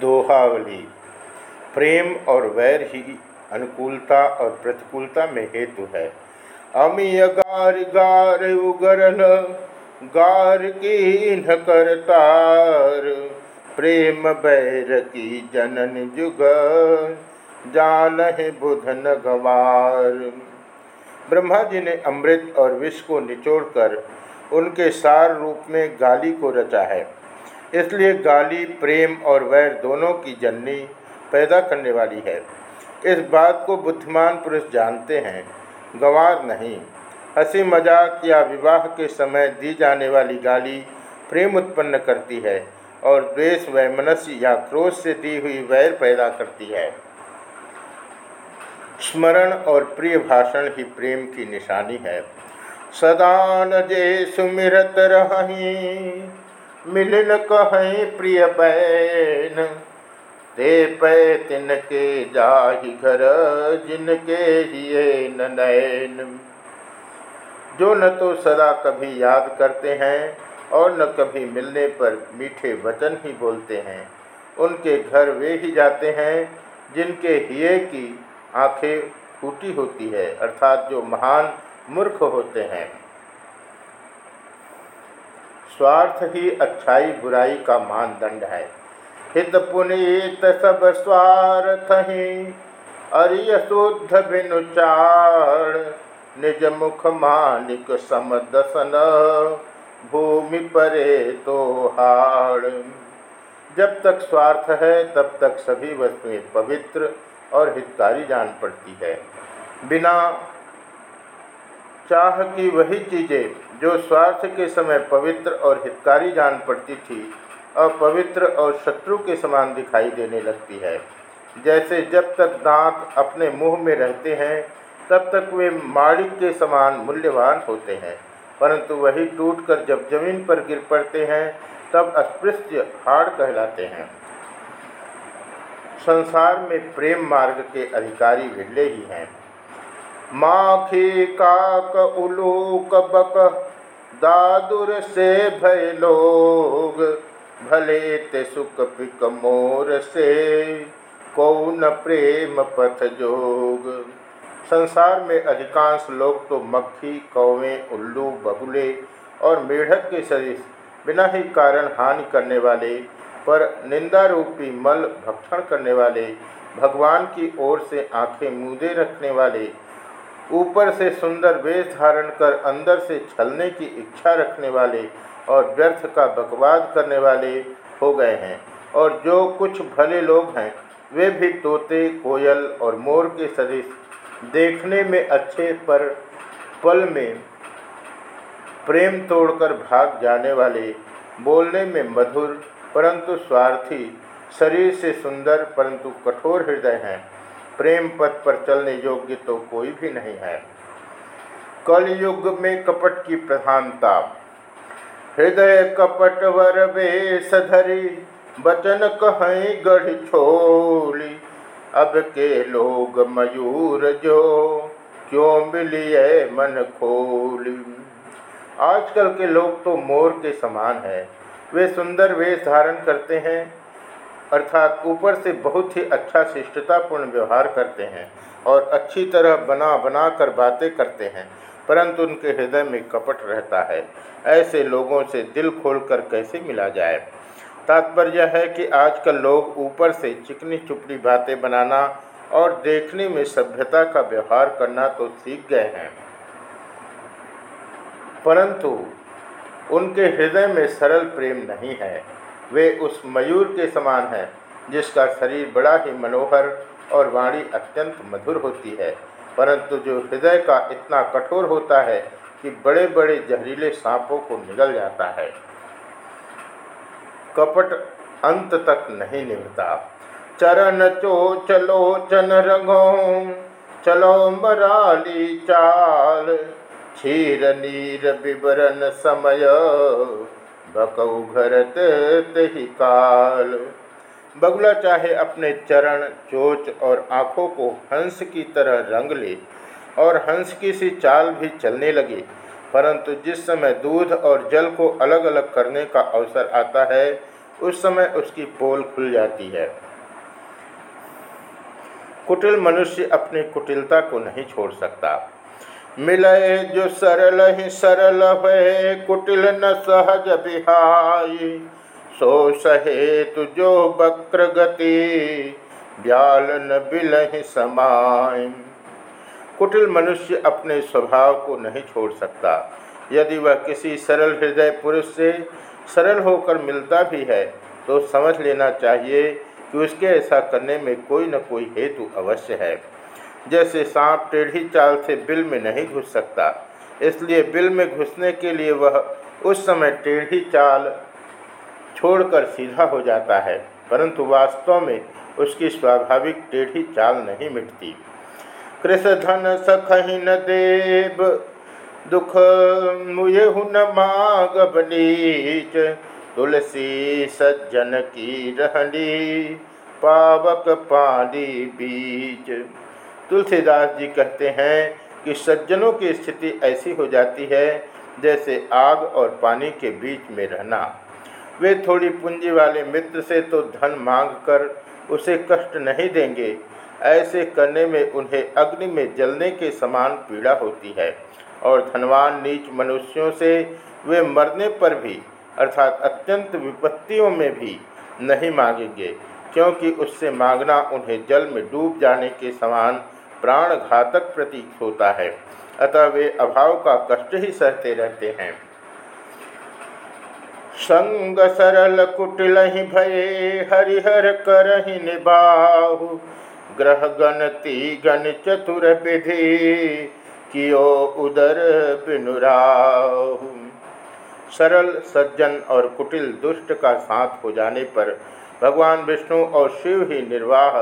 दोहावली। प्रेम और वैर ही अनुकूलता और प्रतिकूलता में हेतु है। अमीय गार गार उगरल गार की न करतार प्रेम बैर की जनन जुग जान बुधन गवार। ब्रह्मा जी ने अमृत और विष को निचोड़कर उनके सार रूप में गाली को रचा है। इसलिए गाली, प्रेम और वैर दोनों की जननी पैदा करने वाली है। इस बात को बुद्धिमान पुरुष जानते हैं। गंवार नहीं। हँसी मज़ाक या विवाह के समय दी जाने वाली गाली प्रेम उत्पन्न करती है और द्वेष, वैमनस्य या क्रोध से दी हुई वैर पैदा करती है। स्मरण और प्रिय भाषण ही प्रेम की निशानी है। सदान जे सुमिरत रही। मिलन कहें प्रिय बैन ते पै तिनके जाहि घर, जिनके हिये नैन जो न तो सदा कभी याद करते हैं और न कभी मिलने पर मीठे वचन ही बोलते हैं। उनके घर वे ही जाते हैं, जिनके हिये की आँखें फूटी होती है, अर्थात जो महान मूर्ख होते हैं। स्वार्थ ही अच्छाई बुराई का मानदंड है। हित पुनीत सब स्वार्थ ही, अरिय शुद्ध बिनुचार निज मुख मानिक समदसन भूमि परे तो हाड़। जब तक स्वार्थ है, तब तक सभी वस्तुएँ पवित्र और हितकारी जान पड़ती है। बिना चाह की वही चीज़ें जो स्वार्थ के समय पवित्र और हितकारी जान पड़ती थी, अपवित्र और शत्रु के समान दिखाई देने लगती है। जैसे जब तक दांत अपने मुँह में रहते हैं, तब तक वे माड़िक के समान मूल्यवान होते हैं। परंतु वही टूटकर जब ज़मीन पर गिर पड़ते हैं, तब अस्पृश्य हाड़ कहलाते हैं। संसार में प्रेम मार्ग के अधिकारी विरले ही हैं। माखी काक उलूक बक दादुर से भय लोग, भले ते सुख पिक मोर से। कौन प्रेम पथ जोग? संसार में अधिकांश लोग तो मक्खी, कौवे, उल्लू, बबुले और मेढक के शरीर बिना ही कारण हानि करने वाले, पर निंदा रूपी मल भक्षण करने वाले, भगवान की ओर से आँखें मूदे रखने वाले ऊपर से सुंदर वेश धारण कर अंदर से छलने की इच्छा रखने वाले और व्यर्थ का बकवाद करने वाले हो गए हैं। और जो कुछ भले लोग हैं, वे भी तोते, कोयल और मोर के सदृश। देखने में अच्छे पर पल में प्रेम तोड़कर भाग जाने वाले, बोलने में मधुर, परंतु स्वार्थी, शरीर से सुंदर, परंतु कठोर हृदय हैं। प्रेम पथ पर चलने योग्य तो कोई भी नहीं है। कलयुग में कपट की प्रधानता। हृदय कपट वर बेस धरी बचन कहें गढ़ छोली अब के लोग मयूर जो, क्यों मिलिए मन खोली। आजकल के लोग तो मोर के समान है। वे सुंदर वेश धारण करते हैं अर्थात ऊपर से बहुत ही अच्छा शिष्टतापूर्ण व्यवहार करते हैं और अच्छी तरह बना बना कर बातें करते हैं, परंतु उनके हृदय में कपट रहता है। ऐसे लोगों से दिल खोलकर कैसे मिला जाए? तात्पर्य है कि आजकल लोग ऊपर से चिकनी चुपड़ी बातें बनाना और देखने में सभ्यता का व्यवहार करना तो सीख गए हैं। परंतु उनके हृदय में सरल प्रेम नहीं है। वे उस मयूर के समान हैं, जिसका शरीर बड़ा ही मनोहर और वाणी अत्यंत मधुर होती है। परंतु जो हृदय का इतना कठोर होता है कि बड़े बड़े जहरीले सांपों को निगल जाता है। कपट अंत तक नहीं निभता। चरण चो चलो चन रंगो, चलो मराली चाल, क्षीर नीर विवरण समय। बकऊ घरत तही काल। बगुला चाहे अपने चरण, चोच और आँखों को हंस की तरह रंग ले और हंस की सी चाल भी चलने लगे, परंतु जिस समय दूध और जल को अलग अलग करने का अवसर आता है, उस समय उसकी पोल खुल जाती है। कुटिल मनुष्य अपनी कुटिलता को नहीं छोड़ सकता। मिले जो सरल ही सरल है, कुटिल न सहज बिहाई। सो सहेतु जो बक्र गति ब्याल न बिलहि समाय। कुटिल मनुष्य अपने स्वभाव को नहीं छोड़ सकता। यदि वह किसी सरल हृदय पुरुष से सरल होकर मिलता भी है तो समझ लेना चाहिए कि उसके ऐसा करने में कोई न कोई हेतु अवश्य है। जैसे सांप टेढ़ी चाल से बिल में नहीं घुस सकता। इसलिए बिल में घुसने के लिए वह उस समय टेढ़ी चाल छोड़कर सीधा हो जाता है, परंतु वास्तव में उसकी स्वाभाविक टेढ़ी चाल नहीं मिटती। कृष धन सखही न देव दुख मुझे न माग बनीच तुलसी सज्जन की रहनी, पावक पानी बीच। तुलसीदास जी कहते हैं कि सज्जनों की स्थिति ऐसी हो जाती है, जैसे आग और पानी के बीच में रहना। वे थोड़ी पूंजी वाले मित्र से तो धन मांग कर उसे कष्ट नहीं देंगे। ऐसे करने में उन्हें अग्नि में जलने के समान पीड़ा होती है और धनवान नीच मनुष्यों से वे मरने पर भी, अर्थात अत्यंत विपत्तियों में भी नहीं मांगेंगे, क्योंकि उससे मांगना उन्हें जल में डूब जाने के समान प्राण घातक प्रतीक होता है। अतः वे अभाव का कष्ट ही सहते रहते हैं। संग सरल कुटिल ही भये, हरिहर करहि निबाहु ग्रह गणति गण चतुर विधि, कियो उदर बिनुराहु सरल, सज्जन और कुटिल दुष्ट का साथ हो जाने पर भगवान विष्णु और शिव ही निर्वाह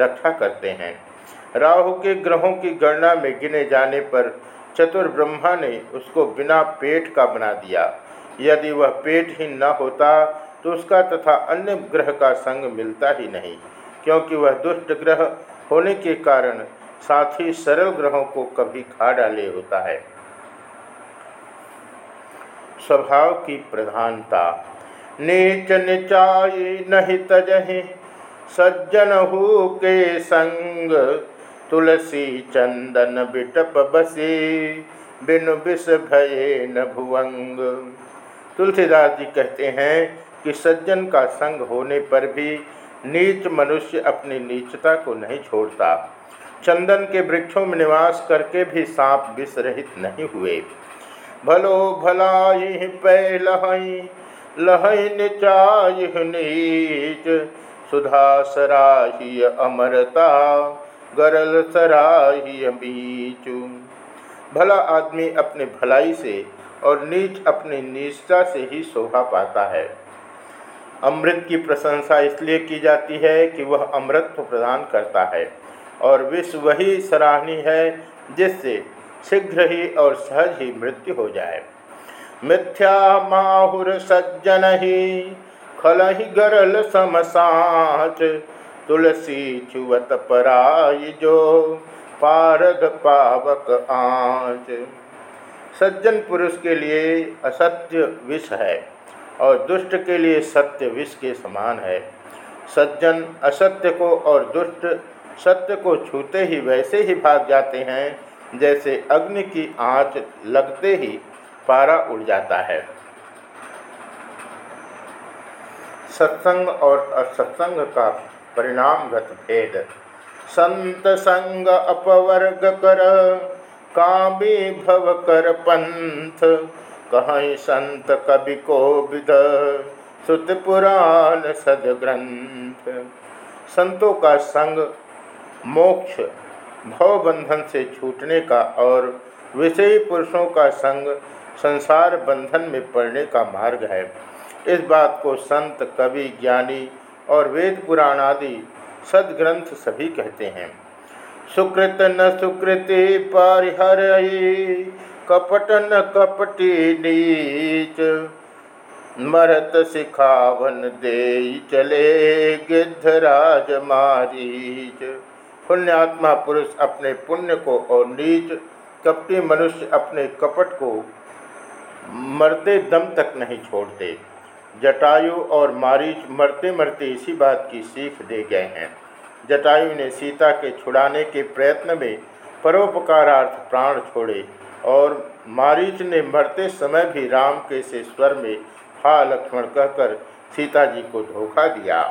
रक्षा करते हैं। राहु के ग्रहों की गणना में गिने जाने पर चतुर ब्रह्मा ने उसको बिना पेट का बना दिया। यदि वह पेटहीन न होता तो उसका तथा अन्य ग्रह का संग मिलता ही नहीं, क्योंकि वह दुष्ट ग्रह होने के कारण साथ ही सरल ग्रहों को कभी खा डाले होता है। स्वभाव की प्रधानता। नीच निचाई नहीं तजहि सज्जन हो के संग तुलसी चंदन बिटप बसे बिनु विष भये न भुवंग। तुलसीदास जी कहते हैं कि सज्जन का संग होने पर भी नीच मनुष्य अपनी नीचता को नहीं छोड़ता। चंदन के वृक्षों में निवास करके भी सांप विष रहित नहीं हुए। भलो भलाई पै लहई लहई नीच सुधा सराही अमरता गरल सराही बीच। भला आदमी अपने भलाई से और नीच अपनी नीचता से ही शोभा पाता है। अमृत की प्रशंसा इसलिए की जाती है कि वह अमृत प्रदान करता है और विश्व वही सराहनी है जिससे शीघ्र ही और सहज ही मृत्यु हो जाए। मिथ्या माहुर सज्जन ही खल ही गरल समसाच तुलसी चुवत पराय जो पारद पावक आँच। सज्जन पुरुष के लिए असत्य विष है और दुष्ट के लिए सत्य विष के समान है। सज्जन असत्य को और दुष्ट सत्य को छूते ही वैसे ही भाग जाते हैं, जैसे अग्नि की आँच लगते ही पारा उड़ जाता है। सत्संग और असत्संग का परिणामगत भेद। संत संग अपवर्ग कर, कामी भव कर पंथ। कहीं संत कवि को विद सुत पुराण सदग्रंथ संतों का संग मोक्ष भव बंधन से छूटने का और विषयी पुरुषों का संग संसार बंधन में पड़ने का मार्ग है। इस बात को संत, कवि, ज्ञानी और वेद पुराण आदि सदग्रंथ सभी कहते हैं। सुकृत न सुकृति परिहर कपट न कपटी नीच, मरत सिखावन दे चले गिद्धराज मारीच। पुण्यात्मा पुरुष अपने पुण्य को और नीच, कपटी मनुष्य अपने कपट को मरते दम तक नहीं छोड़ते। जटायु और मारीच मरते मरते इसी बात की सीख दे गए हैं। जटायु ने सीता के छुड़ाने के प्रयत्न में परोपकारार्थ प्राण छोड़े और मारीच ने मरते समय भी राम के से स्वर में हा लक्ष्मण कहकर सीता जी को धोखा दिया।